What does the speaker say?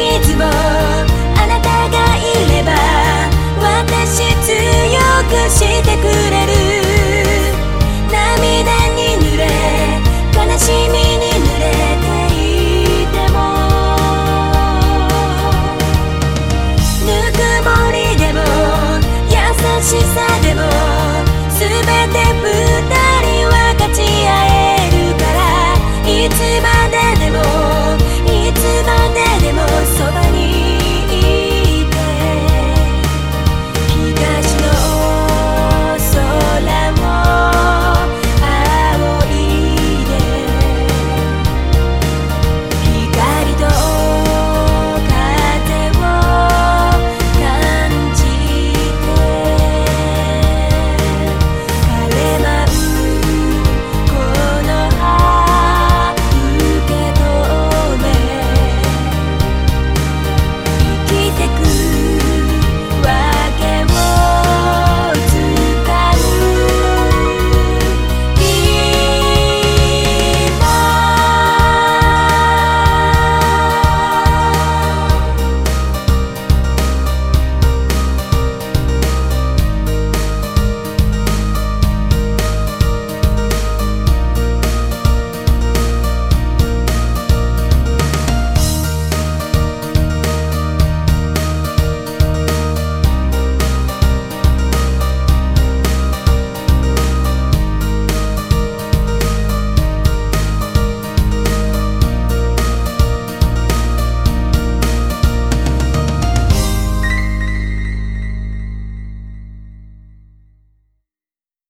傷をあなたがいれば私強くしてくれる。